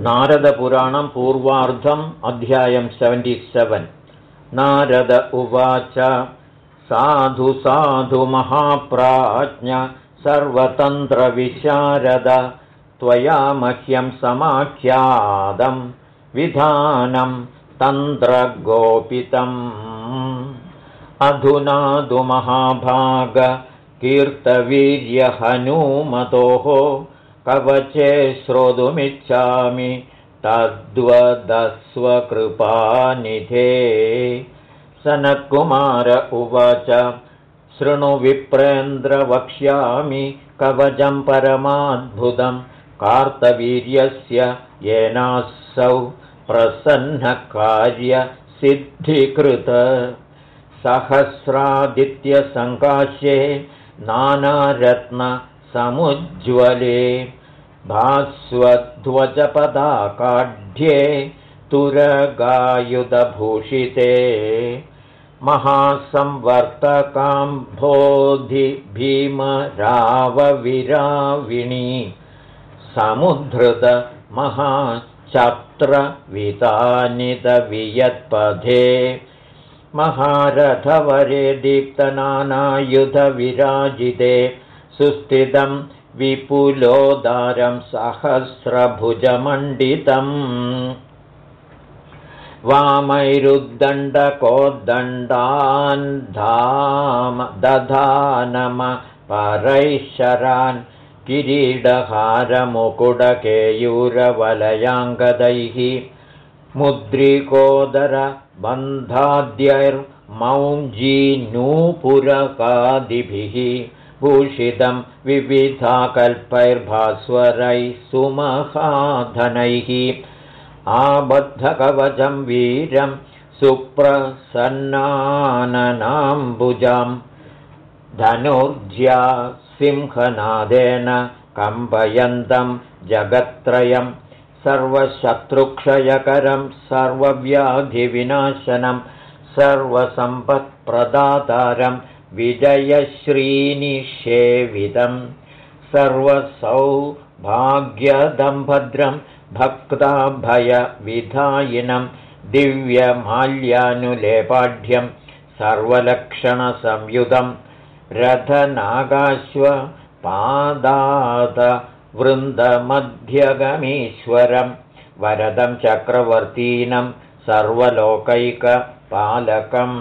नारदपुराणं पूर्वार्धम् अध्यायं seventy seven Narad उवाच साधु साधु महाप्राज्ञ सर्वतन्त्रविशारद त्वया मह्यं समाख्यादं विधानं तन्त्रगोपितम्। अधुना तु महाभागकीर्तवीर्यहनूमतोः कवचे श्रोतुमिच्छामि तद्वदस्वकृपानिधे सनत्कुमार उवाच शृणुविप्रेन्द्र वक्ष्यामि कवचं परमाद्भुतं। कार्तवीर्यस्य येनासौ प्रसन्नकार्यसिद्धिकृत। सहस्रादित्यसङ्काश्ये नानारत्नसमुज्ज्वले भास्वध्वजपदाकाढ्ये तुरगायुधभूषिते महासंवर्तकाम्भोधि भीमरावविराविणी समुद्धृतमहाचत्रवितानितवियत्पथे महारथवरे दीप्तनानायुधविराजिते सुस्थितं विपुलोदारं सहस्रभुजमण्डितम्। वामैरुद्दण्डकोद्दण्डान् धाम दधानम परैशरान् किरीडहारमुकुडकेयूरवलयाङ्गदैः मुद्रिकोदरबन्धाद्यैर्मौञ्जीनूपुरकादिभिः भूषितं विविधाकल्पैर्भास्वरैः सुमहाधनैः। आबद्धकवचं वीरं सुप्रसन्नाननाम्बुजं। धनुर्ज्या सिंहनादेन कम्पयन्तं जगत्त्रयं। सर्वशत्रुक्षयकरं सर्वव्याधिविनाशनं सर्वसम्पत्प्रदातारं विजयश्रीनिषेवितं सर्वसौभाग्यदम्भद्रं भक्ताभयविधायिनं दिव्यमाल्यानुलेपाढ्यं सर्वलक्षणसंयुतं रथनागाश्वपादातवृन्दमध्यगमीश्वरं वरदं चक्रवर्तीनं सर्वलोकैकपालकम्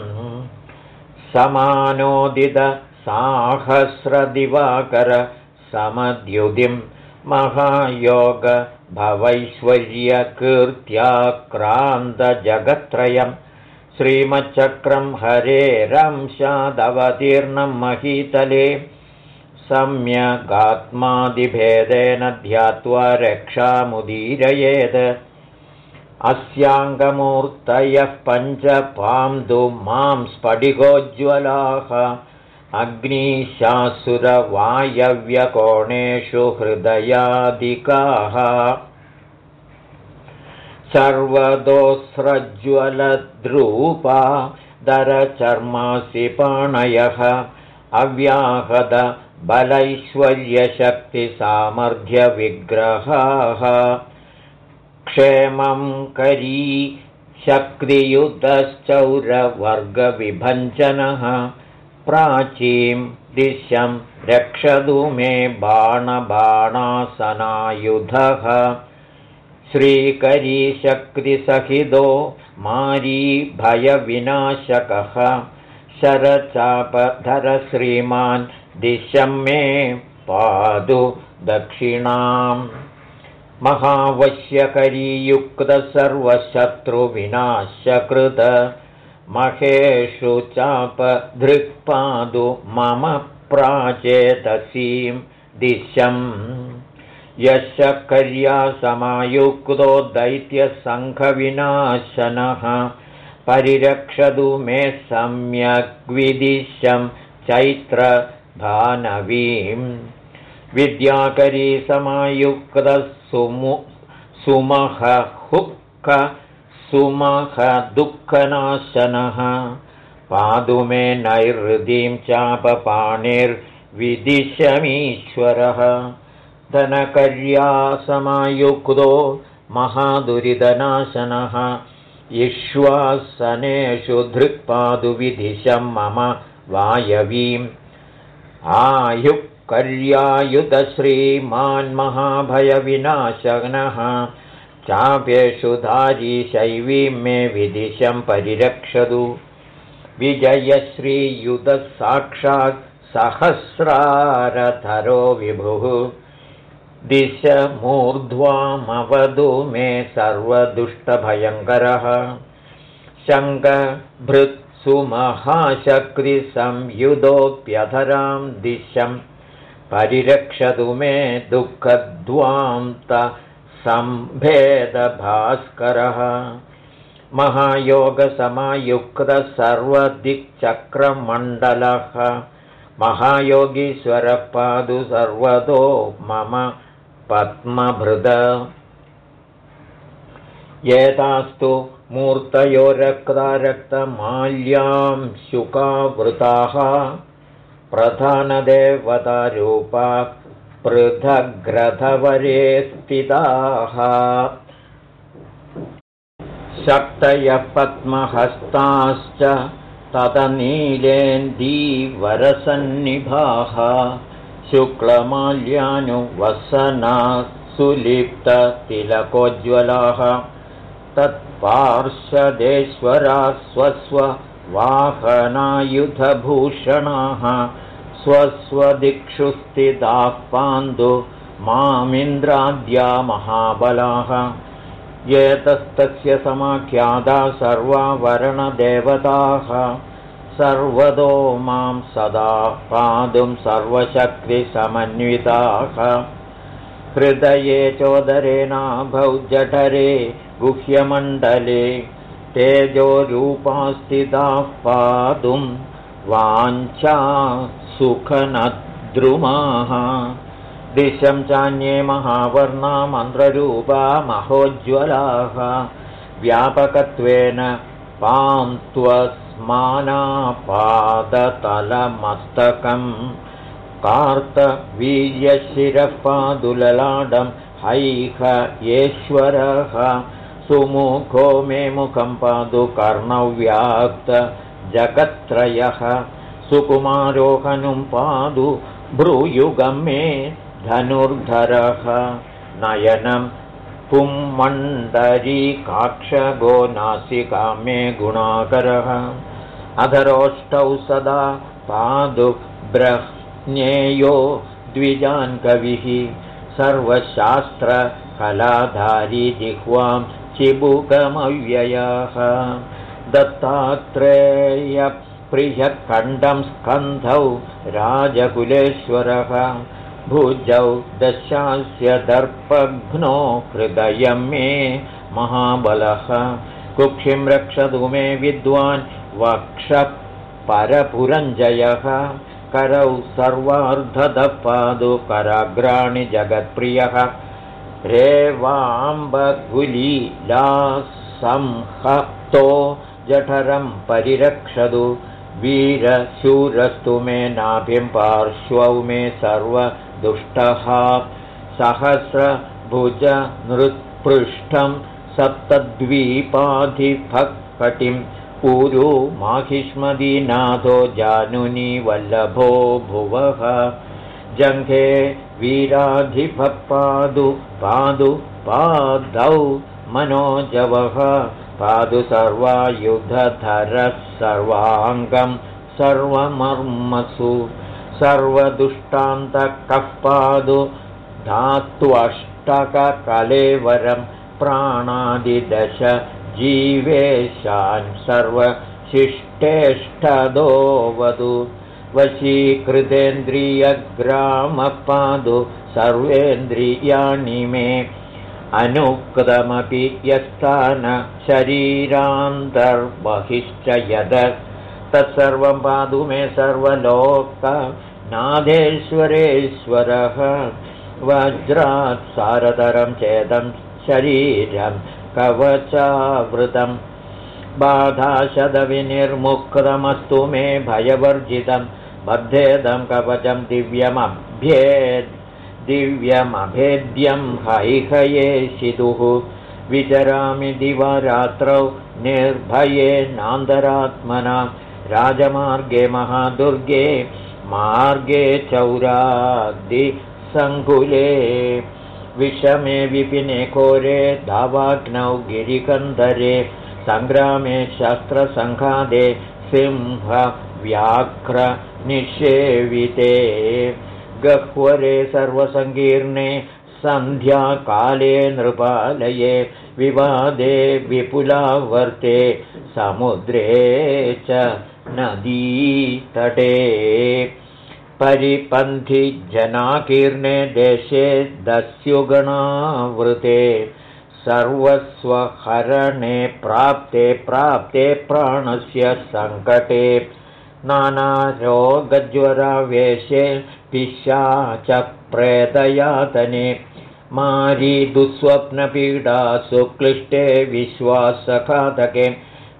समानोदितसाहस्रदिवाकर समद्युतिं महायोगभवैश्वर्यकीर्त्याक्रान्तजगत्त्रयं। श्रीमच्चक्रं हरेरंशादवतीर्णं महीतले। सम्यगात्मादिभेदेन ध्यात्वा रक्षामुदीरयेत् अस्याङ्गमूर्तयः पञ्चपां मां स्फटिकोज्ज्वलाः अग्निशासुरवायव्यकोणेषु हृदयादिकाः। सर्वदोस्रज्ज्वलद्रूपा दरचर्मासि पाणयः अव्याहदबलैश्वर्यशक्तिसामर्थ्यविग्रहाः क्षेमं करी शक्तियुतश्चौरवर्गविभञ्जनः प्राचीं दिशं रक्षतु मे बाणबाणासनायुधः श्रीकरीशक्तिसहितो मारीभयविनाशकः शरचापधरश्रीमान् दिशं मे पादु दक्षिणाम् महावश्यकरीयुक्तसर्वशत्रुविनाशकृत। महेषु चापधृक्पादु मम प्राचेतसीं दिशम् यशकर्या समायुक्तो दैत्यसङ्घविनाशनः परिरक्षतु मे सम्यग्विदिशं चैत्रभानवीम् विद्याकरी समायुक्तः सुमु सुमहुक् सुमहदुःखनाशनः पादुमे नैहृदीं चापपाणिर्विदिशमीश्वरः धनकर्या समायुक्तो महादुरिदनाशनः इश्वासनेषु धृक्पादुविधिशं मम वायवीम् आयुक्कर्यायुधश्रीमान्महाभयविनाशनः चाप्येषु धारी शैवीं मे विदिशं परिरक्षतु। विजयश्रीयुधः साक्षात् सहस्रारथरो विभुः। दिश मूर्ध्वामवधु मे सर्वदुष्टभयङ्करः। शङ्कभृत्सुमहाशक्तिसंयुधोऽप्यधरां दिशं परिरक्षतु मे दुःखद्वां सम्भेदभास्करः महायोगसमायुक्तः सर्वदिक्चक्रमण्डलः। महायोगीश्वरपादु सर्वतो मम पद्मभृद। एतास्तु मूर्तयो रक्तारक्तमाल्यां शुकावृताः प्रधानदेवतारूपा पृथग्रथवरे स्थिताः शक्तयः पद्महस्ताश्च तदनीलेन्दीवरसन्निभाः। शुक्लमाल्यानुवसना सुलिप्ततिलकोज्ज्वलाः तत्पार्षदेश्वरा स्वस्ववाहनायुधभूषणाः स्वस्वदिक्षु स्थिताः पान्तु मामिन्द्राद्या महाबलाः। एतस्तस्य समाख्यादा सर्वा वरणदेवताः सर्वतो मां सदा पातुं सर्वशक्तिसमन्विताः। हृदये चोदरेणाभौ जठरे गुह्यमण्डले तेजोरूपास्थिताः पातुं वाञ्छा सुखनद्रुमाः। दिशं चान्ये महावर्णा मन्त्ररूपा महोज्ज्वलाः। व्यापकत्वेन पां त्वस्मानापादतलमस्तकम् कार्तवीर्यशिरःपादुललाडं हैह येश्वरः सुमुखो मे मुखं पादु कर्णव्याप्तजगत्त्रयः सुकुमारोहनुं पादु भ्रूयुगं मे धनुर्धरः। नयनं पुंमण्डरीकाक्षगो नासिका मे गुणाकरः। अधरोष्टौ सदा पादुब्रह्नेयो द्विजान्कविः सर्वशास्त्रकलाधारी जिह्वां चिबुकमव्ययः। दत्तात्रेयप्रियखण्डं स्कन्धौ राजकुलेश्वरः। भुजौ दशास्य दर्पघ्नो हृदयं मे महाबलः। कुक्षिं रक्षतु मे विद्वान् वक्षपरपुरञ्जयः। करौ सर्वार्धदपादु कराग्राणि जगत्प्रियः रेवाम्बकुलीलासंहतो जठरं परिरक्षतु वीरशूरस्तु मे नाभिं पार्श्वौ मे सर्व दुष्टः सहस्रभुजनृत्पृष्ठं सप्तद्वीपाधिभक्कटिम् ऊरु माहिष्मदीनाथो जानुनी वल्लभो भुवः जङ्घे वीराधिभपादु पादु पादौ मनोजवः पादु सर्वायुधधरः सर्वाङ्गं सर्वमर्मसु सर्वदुष्टान्तकः पादु धात्वष्टककलेवरं प्राणादिदश जीवेशान् सर्वशिष्टेष्टदो वधु वशीकृतेन्द्रियग्रामपादु सर्वेन्द्रियाणि मे अनुक्तमपि यस्तान शरीरान्तर्बहिश्च यद। तत्सर्वं पादु मे सर्वलोक नादेश्वरेश्वरः वज्रात् सारतरं चेदं शरीरं कवचावृतं। बाधाशदविनिर्मुक्तमस्तु मे भयवर्जितं बद्धेदं कवचं दिव्यमभ्येद् दिव्यमभेद्यं हैहये शितुः विचरामि दिवारात्रौ निर्भये नान्दरात्मना राजमार्गे महादुर्गे मार्गे चौरादिसङ्कुले विषमे विपिने कोरे धावाग्नौ गिरिकन्दरे सङ्ग्रामे शस्त्रसङ्घादे सिंहव्याघ्रनिषेविते गह्वरे सर्वसङ्कीर्णे सन्ध्याकाले नृपालये विवादे विपुलावर्ते समुद्रे च नदीतटे। परिपन्थिजनाकीर्णे देशे दस्युगणावृते। सर्वस्वहरणे प्राप्ते प्राप्ते प्राणस्य सङ्कटे नानारोगज्वरावेशे पिशा च प्रेतयातने मारी दुःस्वप्नपीडासु क्लिष्टे विश्वासघातके।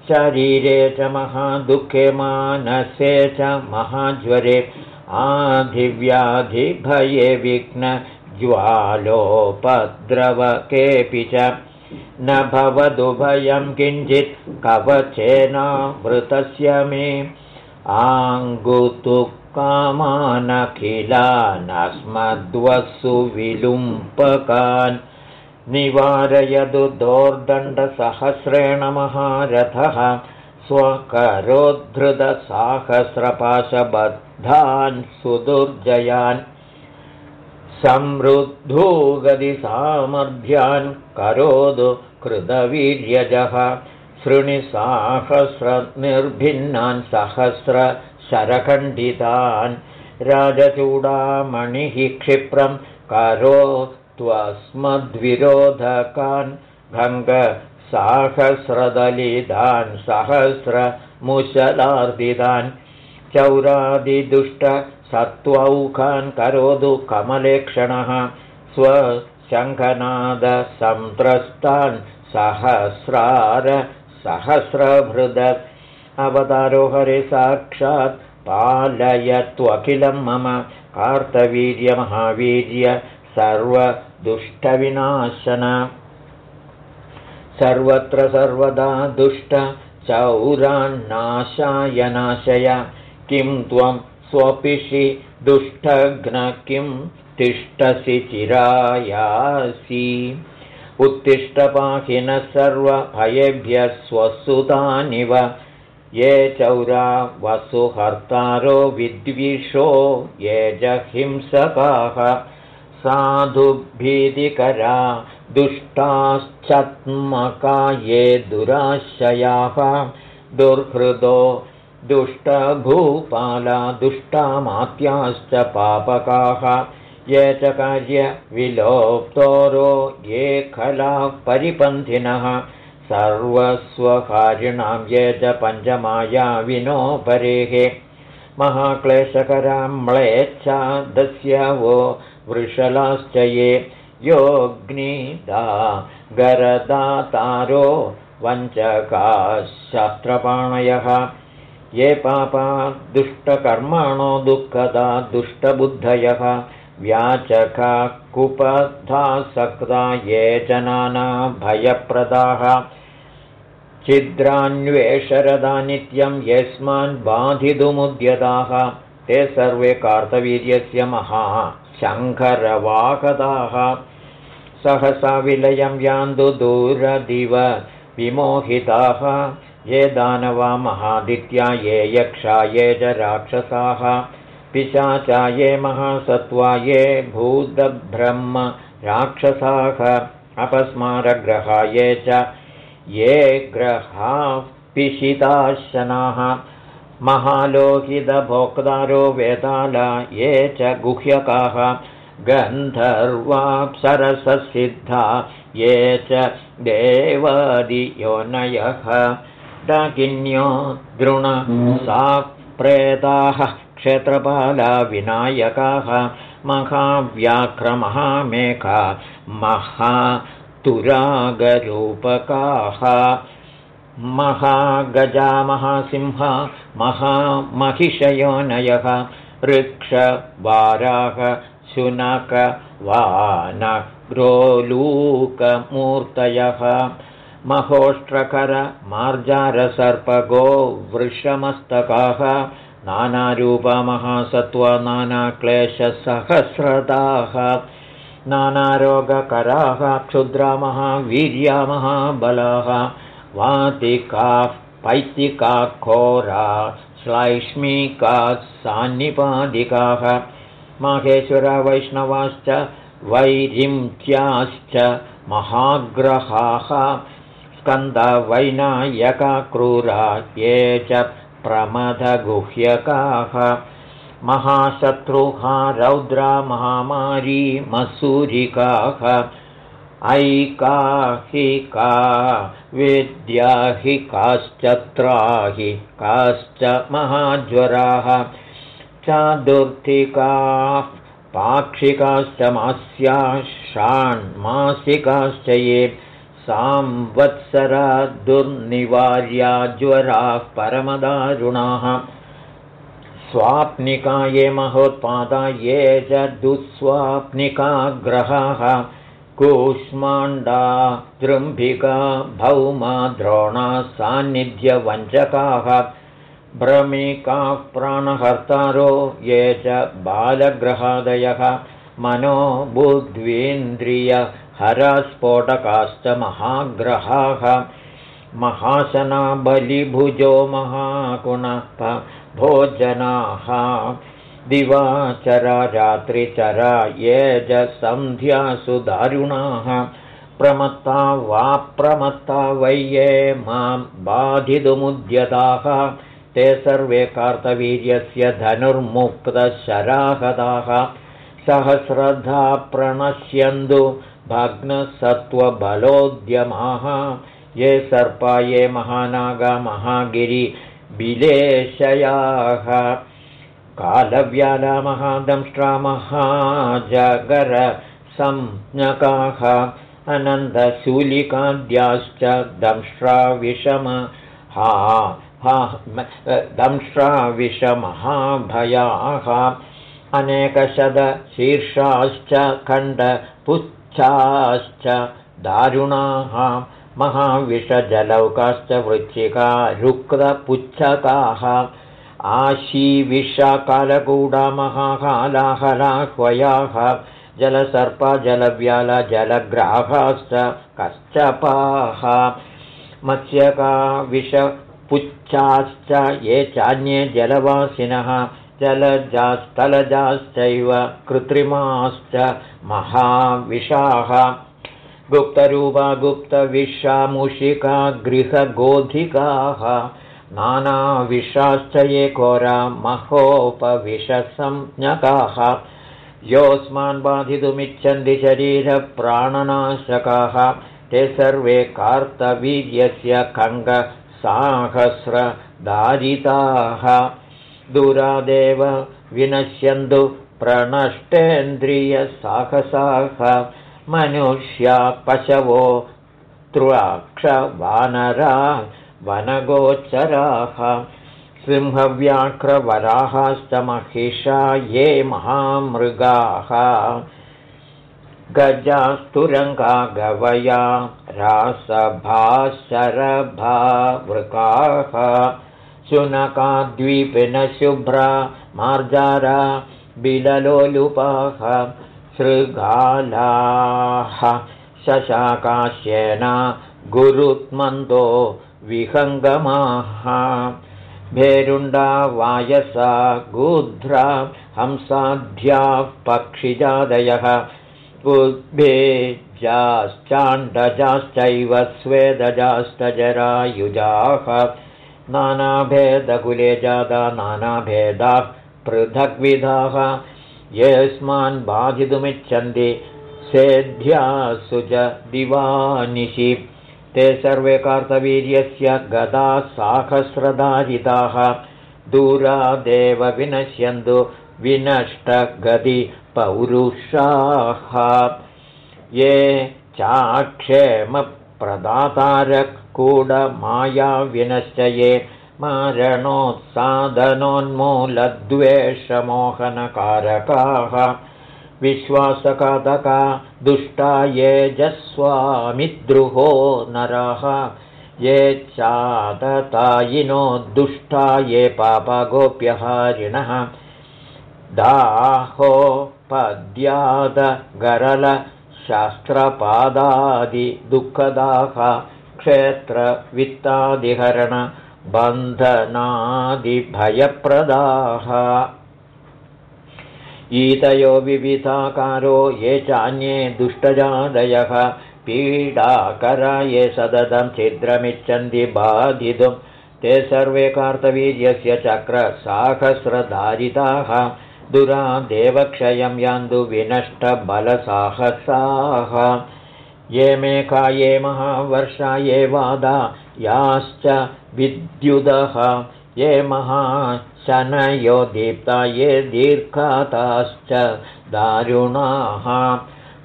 शरीरे च महादुःखे मानसे च महाज्वरे। आधिव्याधिभये विघ्नज्वालोपद्रवकेऽपि च। न भवदुभयं किञ्चित् कवचेनावृतस्य मे आङ्गुतुकामानखिलानस्मद्वसु विलुम्पकान् निवारयदु दोर्दण्डसहस्रेण महारथः स्वकरोद्धृतसाहस्रपाशबद्धान् सुदुर्जयान् समृद्धोगतिसामर्थ्यान् करोतु कृतवीर्यजः शृणिसाहस्रनिर्भिन्नान् सहस्रशरखण्डितान् राजचूडामणिः क्षिप्रं करो त्वस्मद्विरोधकान् भङ्गसाहस्रदलितान् सहस्रमुशलार्दितान् चौरादिदुष्टसत्त्वौखान् करोतु कमलेक्षणः स्वशङ्खनादसन्त्रस्तान् सहस्रार सहस्रभृद। अवतारो हरे साक्षात् पालयत्वखिलं मम कार्तवीर्यमहावीर्य सर्वदुष्टविनाशन। सर्वत्र सर्वदा दुष्ट चौरान्नाशाय नाशय। किं त्वं स्वपिषि दुष्टघ्न किं तिष्ठसि चिरायासि उत्तिष्ठपाहिनः सर्वभयेभ्यः स्वसुतानिव ये चौरा वसुहर्तारो विद्विषो ये जहिंसकाः साधुभीतिकरा दुष्टाश्चत्मका ये दुराशयाः। दुर्हृदो दुष्टभूपाला दुष्टामात्याश्च पापकाः ये च कार्यविलोप्तोरो ये खलाः परिपन्थिनः सर्वस्वकारिणां ये च पञ्चमाया विनोपरेः महाक्लेशकरां म्लेच्छादस्य वो वृषलाश्च ये योऽग्निदा गरदातारो वञ्चकाशास्त्रपाणयः। ये पापा दुष्टकर्माणो दुःखदा दुष्टबुद्धयः व्याचका कुपधासक्ता ये जनाना भयप्रदाः। छिद्रान्वेषरदा नित्यं यस्मान् बाधितुमुद्यताः। ते सर्वे कार्तवीर्यस्य महा शङ्करवाकदाः सहसा विलयं यान्तु दूरदिव विमोहिताः। ये दानवा महादित्या ये यक्षा ये च राक्षसाः पिशाचा ये महासत्त्वा ये भूतब्रह्म राक्षसाः अपस्मारग्रहा ये च ये ग्रहाः पिशिताशनाः। महालोहितभोक्तारो वेदाला ये च गुह्यकाः। गन्धर्वाप्सरससिद्धा ये च देवादियोनयः। डाकिन्यो प्रेताः क्षेत्रपाला विनायकाः महाव्याघ्रमहामेघा महातुरागरूपकाः महागजा महासिंह महामहिषयोनयः ऋक्षवाराः शुनक वानग्रोलूकमूर्तयः महोष्ट्रकर मार्जारसर्पगो वृषमस्तकाः नानारूपमहासत्त्वा नानाक्लेशसहस्रदाः नानारोगकराः क्षुद्रामः वीर्यामहाबलाः वातिकाः पैतिकाखोरा श्लैष्मिकाः सान्निपादिकाः माहेश्वरवैष्णवाश्च वैरिञ्च्याश्च महाग्रहाः स्कन्दवैनायकक्रूरा ये च प्रमदगुह्यकाः। महाशत्रुहा रौद्रा महामारी मसूरिकाः। ऐकाहिका वेद्या हि काश्चत्राहि काश्च महाज्वराः। चादुर्थिकाः पाक्षिकाश्च मास्या षाण्मासिकाश्च ये सांवत्सरा दुर्निवार्या ज्वराः परमदारुणाः। स्वाप्निका ये महोत्पादा ये च दुःस्वाप्निका ग्रहाः कूष्माण्डा दृम्भिका भौमा द्रोणा सान्निध्यवञ्चकाः भ्रमिकाः प्राणहर्तारो ये च बालग्रहादयः। मनो बुद्ध्वीन्द्रियहरस्फोटकाश्च महाग्रहाः। महाशनाबलिभुजो महाकुणः भोजनाः। दिवाचरा रात्रिचरा ये सन्ध्यासु दारुणाः प्रमत्ता वा प्रमत्ता वै ये मां बाधितुमुद्यताः। ते सर्वे कार्तवीर्यस्य धनुर्मुक्तशराहदाः सहस्रधा प्रणश्यन्तु भग्नसत्त्वबलोद्यमाः ये सर्पा ये महानागा महागिरिबिलेशयाः कालव्याला महादंष्ट्रा महाजगरसंज्ञकाः अनन्दशूलिकाद्याश्च दंष्ट्रा विषम हा दंष्ट्राविषमहाभयाः अनेकशतशीर्षाश्च खण्डपुच्छाश्च दारुणाः महाविषजलौकाश्च वृच्छिका रुक्तपुच्छकाः आशीविषकालकूडा महाकालाहलाह्वयाः जलसर्पा जलव्याला जलग्राहाश्च कश्चपाः मत्स्यका विषपुच्छाश्च ये चान्ये जलवासिनः जलजास्थलजाश्चैव कृत्रिमाश्च महाविशाः गुप्तरूपा गुप्तविषामुषिका गृहगोधिकाः नानाविषाश्च ये घोरा महोपविषसंज्ञकाः। योऽस्मान् बाधितुमिच्छन्ति शरीरप्राणनाशकाः। ते सर्वे कार्तवीर्यस्य खङ्गसाहस्रदारिताः दूरादेव विनश्यन्तु प्रणष्टेन्द्रियसाहसाः। मनुष्या पशवो वानरा वनगोचराः। सिंहव्याघ्रवराहाश्च महिषा ये महामृगाः। गजास्तुरङ्गा गवया रासभाशरभा वृकाः शुनकाद्वीपिनशुभ्रा मार्जारा बिललोलुपाः शृगालाः शशाकाश्येना गुरुत्मन्दो विहङ्गमाः। भेरुण्डा वायसा गूध्रा हंसाध्याः पक्षिजादयः। उद्भेजाश्चाण्डजाश्चैव स्वेदजास्तजरायुजाः नानाभेदकुले जाता नानाभेदाः पृथग्विधाः। येऽस्मान् बाधितुमिच्छन्ति सेध्यासु च दिवानिशि ते सर्वे कार्तवीर्यस्य गदा साहस्रदारिताः दूरादेव विनश्यन्तु विनष्टगतिपौरुषाः ये चाक्षेमप्रदातारकूडमाया ये मारणोत्सादनोन्मूलद्वेषमोहनकारकाः। विश्वासकातका दुष्टा ये जस्वामिद्रुहो नरः। ये चाततायिनो दुष्टा ये पापगोप्यहारिणः। दाहो पद्यादगरलशास्त्रपादादिदुःखदाः क्षेत्रवित्तादिहरणबन्धनादिभयप्रदाः ईतयो विविधाकारो ये चान्ये दुष्टजादयः पीडाकरा ये सततं छिद्रमिच्छन्ति बाधितुं ते सर्वे कार्तवीर्यस्य चक्रसाहस्रधारिताः दुरा देवक्षयं यान्तु विनष्टबलसाहसाः ये मेघा ये महावर्षा ये वादा याश्च विद्युदः। ये महाशनयो दीप्ता ये दीर्घाताश्च दारुणाः।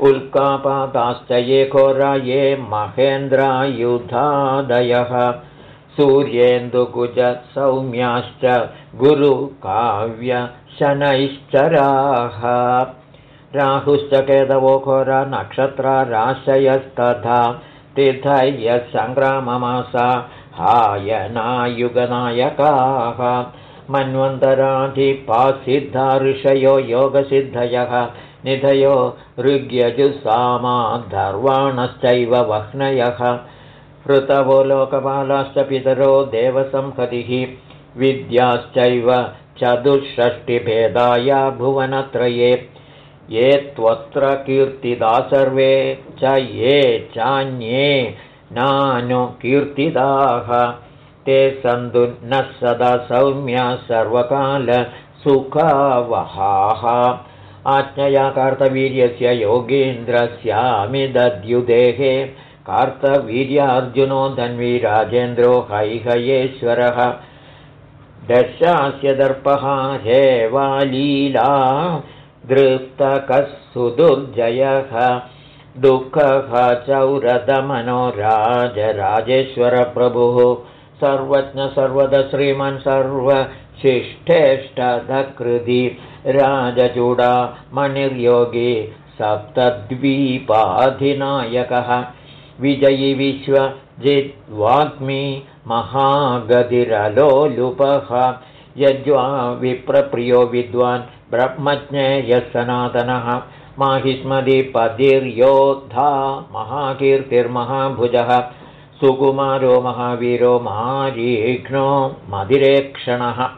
उल्कापाताश्च ये घोरा ये महेन्द्रायुधादयः। सूर्येन्दुकुजसौम्याश्च गुरुकाव्यशनैश्चराः राहुश्च केदवो घोरा नक्षत्राराशयस्तथा तीर्थय्यसङ्ग्राममासा हायनायुगनायकाः मन्वन्तराधिपासिद्धा ऋषयो योगसिद्धयः निधयो ऋग्यजुसामा धर्वाणश्चैव वह्नयः हृतवो लोकपालाश्च पितरो देवसंहतिः विद्याश्चैव चतुष्षष्टिभेदाया भुवनत्रये ये त्वत्र कीर्तिदा सर्वे च ये चान्ये नानुकीर्तिदाः ते सन्तु नः सदा सौम्या सर्वकालसुखवहाः आज्ञया कार्तवीर्यस्य योगीन्द्रस्यामि दद्युदेहे कार्तवीर्यार्जुनो धन्वी राजेन्द्रो हैहयेश्वरः। दशास्य दर्पः हेवालीला दृप्तकः सुदुर्जयः दुःखः चौरदमनो राजराजेश्वरप्रभुः सर्वज्ञ सर्वद श्रीमन् सर्वशिष्ठेष्टधकृति राजचूडा मणिर्योगी सप्तद्वीपाधिनायकः। विजयी विश्वजिद्वाग्मी महागतिरलोलुपः यज्वा विप्रप्रियो विद्वान् ब्रह्मज्ञेयः सनातनः माहिष्मदिपतिर्योद्धा महाकीर्तिर्महाभुजः। सुकुमारो महावीरो मारीघ्नो मदिरेक्षणः।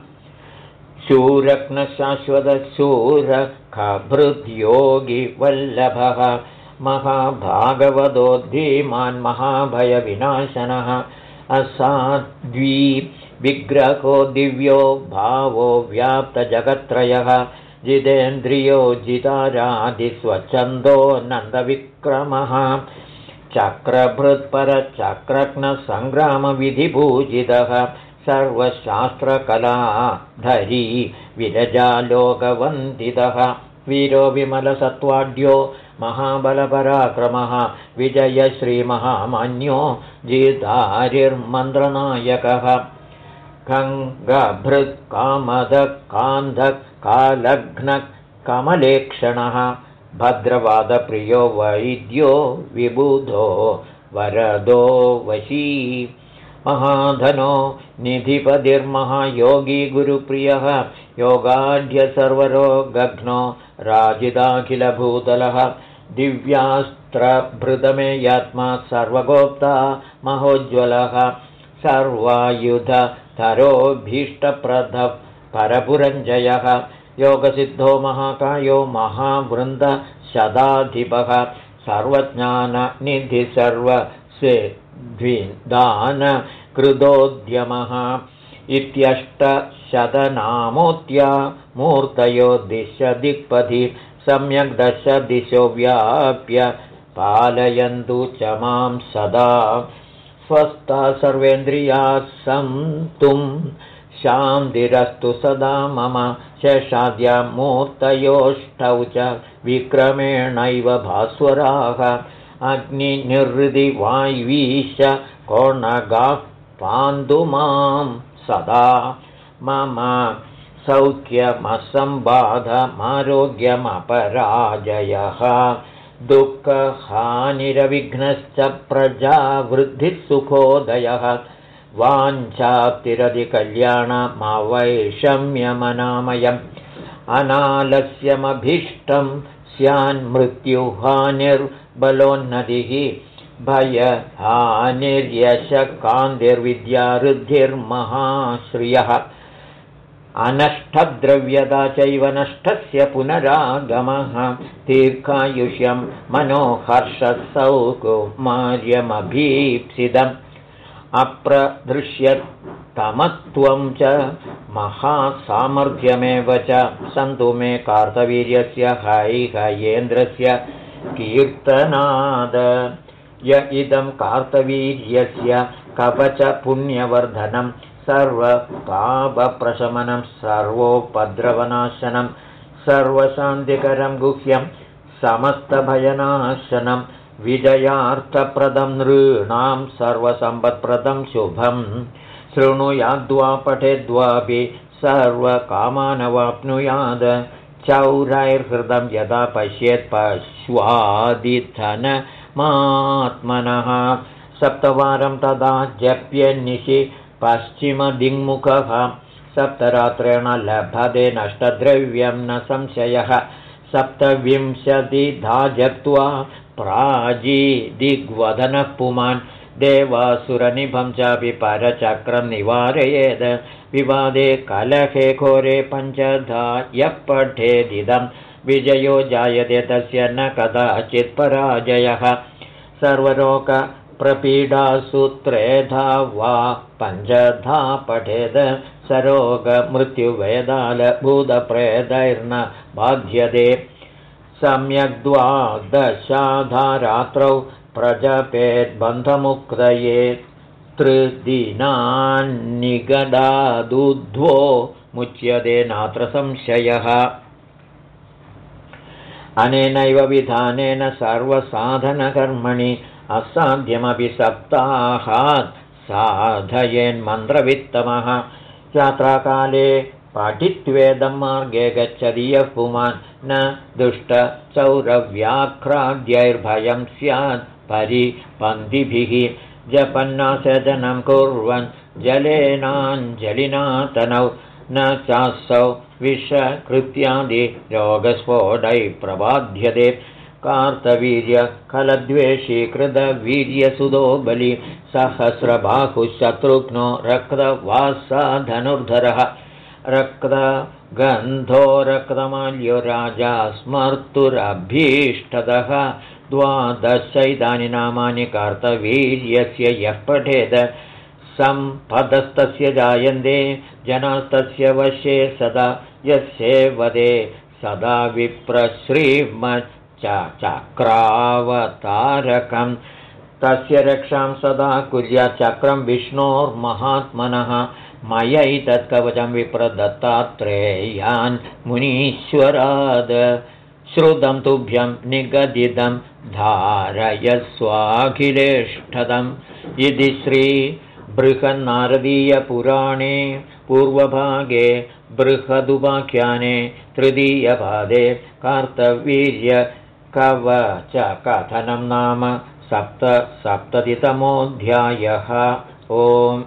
शूरघ्नशाश्वतशूरखभृद्योगिवल्लभः महाभागवतो धीमान् महाभयविनाशनः। असाद्वी विग्रहो दिव्यो भावो व्याप्तजगत्त्रयः जितेन्द्रियो जितारादिस्वच्छन्दो नन्दविक्रमः। चक्रभृत्परचक्रघ्नसङ्ग्रामविधिपूजितः। सर्वशास्त्रकलाधरी विरजालोकवन्दितः। वीरो विमलसत्त्वाढ्यो महाबलपराक्रमः। विजयश्रीमहामान्यो जिधारिर्मन्त्रनायकः कङ्गभृत्कामदकान्धकालघ्नकमलेक्षणः भद्रवादप्रियो वैद्यो विबुधो वरदो वशी। महाधनो निधिपतिर्महायोगी गुरुप्रियः योगाढ्यसर्वरोगघ्नो राजिदाखिलभूतलः। दिव्यास्त्रभृतमे यात्मा सर्वगोप्ता महोज्ज्वलः। सर्वायुधतरोभीष्टप्रधः परपुरञ्जयः। योगसिद्धो महाकायो महावृन्दशदाधिपः सर्वज्ञाननिधिसर्वसिद्धिदानकृतोद्यमः इत्यष्टशतनामोत्या मूर्तयो दिश दशदिशो व्याप्य पालयन्तु च मां सदा। स्वस्था सर्वेन्द्रियाः सन्तुं शान्तिरस्तु सदा मम शेषाद्या मूर्तयोष्टौ च विक्रमेणैव भास्वराः। अग्निनिहृदि वाय्वीश कोणगाः पान्तु मां सदा। मम सौख्यमसम्बाधमारोग्यमपराजयः दुःखहानिरविघ्नश्च प्रजावृद्धिः सुखोदयः वाञ्छाप्तिरधिकल्याणमवैषम्यमनामयम् अनालस्यमभीष्टं स्यान्मृत्युहानिर्बलोन्नतिः भयहानिर्यशकान्तिर्विद्यारुद्धिर्महाश्रियः। अनष्टद्रव्यता चैव नष्टस्य पुनरागमः। दीर्घायुष्यं मनोहर्षसौकुमार्यमभीप्सितम् अप्रदृश्यतमत्वं च महासामर्थ्यमेव च। सन्तु मे कार्तवीर्यस्य हैहयेन्द्रस्य कीर्तनाद। य इदं कार्तवीर्यस्य कवचपुण्यवर्धनं सर्वपापप्रशमनं सर्वोपद्रवनाशनं सर्वशान्तिकरं गुह्यं समस्तभयनाशनं विजयार्थप्रदं नृणां सर्वसम्पत्प्रदं शुभं शृणुयाद्वा पठेद्वापि सर्वकामानवाप्नुयाद। चौरैर्हृदं यदा पश्येत् पश्वादिधनमात्मनः। सप्तवारं तदा जप्यन्निशि पश्चिमदिङ्मुखः। सप्तरात्रेण लभते नष्टद्रव्यं न संशयः। सप्तविंशतिधा जप्त्वा प्राजीदिग्वदनः पुमान्। देवासुरनिभं चापि परचक्रं निवारयेद। विवादे कलहे घोरे पञ्चधा यः पठेदिदं। विजयो जायते तस्य न कदाचित् पराजयः। सर्वरोग प्रपीडासूत्रेधा वा पञ्चधा पठेद। सरोगमृत्युवेदालभूतप्रेदैर्न बाध्यते सम्यग्द्वादशाधारात्रौ प्रजपेद्बन्धमुक्तये त्रिदिनान्निगडादुध्वो मुच्यते नात्र संशयः। अनेनैव विधानेन सर्वसाधनकर्मणि असाध्यमपि सप्ताहात् साधयेन्मन्त्रवित्तमः। यात्राकाले पाठित्वेदं मार्गे गच्छति यः पुमान् न दुष्टचौरव्याघ्राद्यैर्भयं स्यात् परिपन्थिभिः। जपन्नासजनं कुर्वन् जलेनाञ्जलिनातनौ न चासौ विषकृत्यादिरोगस्फोटैः प्रबाध्यते। कार्तवीर्यखलद्वेषीकृतवीर्यसुदो बलि सहस्रबाहुशत्रुघ्नो रक्तवासा धनुर्धरः रक्तगन्धो रक्तमाल्यो राजा स्मर्तुरभीष्टदः द्वादशैतानि नामानि कार्तवीर्यस्य यः पठेद सम्पदस्तस्य जायन्ते जनास्तस्य वशे सदा यस्येवदे सदा विप्रश्रीमच्च चक्रावतारकं तस्य रक्षां सदा कुर्याचक्रं विष्णोर्महात्मनः मयैतत्कवचं विप्रदत्तात्रेयान् मुनीश्वराद। श्रुतं तुभ्यं निगदितं धारयस्वाखिलेष्ठदम् इति श्रीबृहन्नारदीयपुराणे पूर्वभागे बृहदुपाख्याने तृतीयपादे कार्तवीर्यकवचकथनं नाम सप्तसप्ततितमोऽध्यायः ओम्